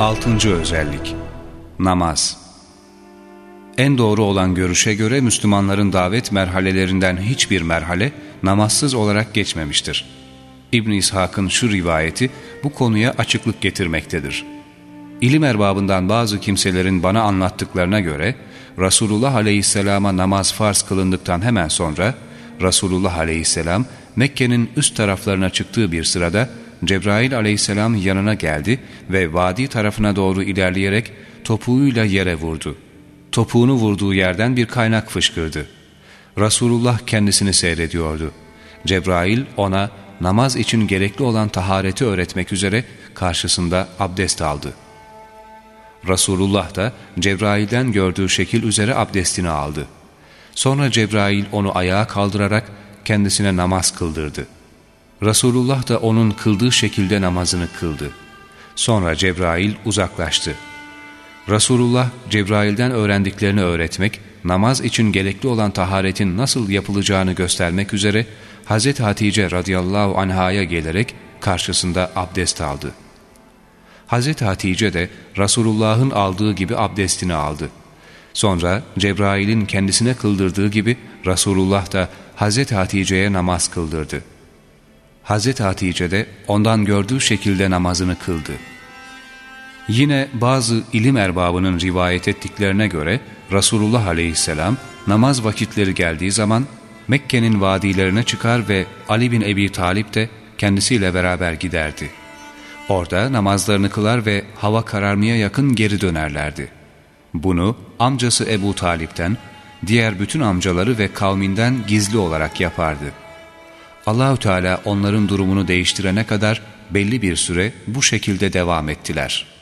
Altıncı özellik Namaz En doğru olan görüşe göre Müslümanların davet merhalelerinden hiçbir merhale namazsız olarak geçmemiştir. ibn İshak'ın şu rivayeti bu konuya açıklık getirmektedir. İlim erbabından bazı kimselerin bana anlattıklarına göre Resulullah Aleyhisselam'a namaz farz kılındıktan hemen sonra Resulullah Aleyhisselam Mekke'nin üst taraflarına çıktığı bir sırada Cebrail aleyhisselam yanına geldi ve vadi tarafına doğru ilerleyerek topuğuyla yere vurdu. Topuğunu vurduğu yerden bir kaynak fışkırdı. Resulullah kendisini seyrediyordu. Cebrail ona namaz için gerekli olan tahareti öğretmek üzere karşısında abdest aldı. Resulullah da Cebrail'den gördüğü şekil üzere abdestini aldı. Sonra Cebrail onu ayağa kaldırarak kendisine namaz kıldırdı. Resulullah da onun kıldığı şekilde namazını kıldı. Sonra Cebrail uzaklaştı. Resulullah Cebrail'den öğrendiklerini öğretmek, namaz için gerekli olan taharetin nasıl yapılacağını göstermek üzere Hz. Hatice radıyallahu anhaya gelerek karşısında abdest aldı. Hz. Hatice de Resulullah'ın aldığı gibi abdestini aldı. Sonra Cebrail'in kendisine kıldırdığı gibi Resulullah da Hz. Hatice'ye namaz kıldırdı. Hz. Hatice de ondan gördüğü şekilde namazını kıldı. Yine bazı ilim erbabının rivayet ettiklerine göre Resulullah aleyhisselam namaz vakitleri geldiği zaman Mekke'nin vadilerine çıkar ve Ali bin Ebi Talip de kendisiyle beraber giderdi. Orada namazlarını kılar ve hava kararmaya yakın geri dönerlerdi. Bunu amcası Ebu Talip'ten, diğer bütün amcaları ve kavminden gizli olarak yapardı. Allahü Teala onların durumunu değiştirene kadar belli bir süre bu şekilde devam ettiler.''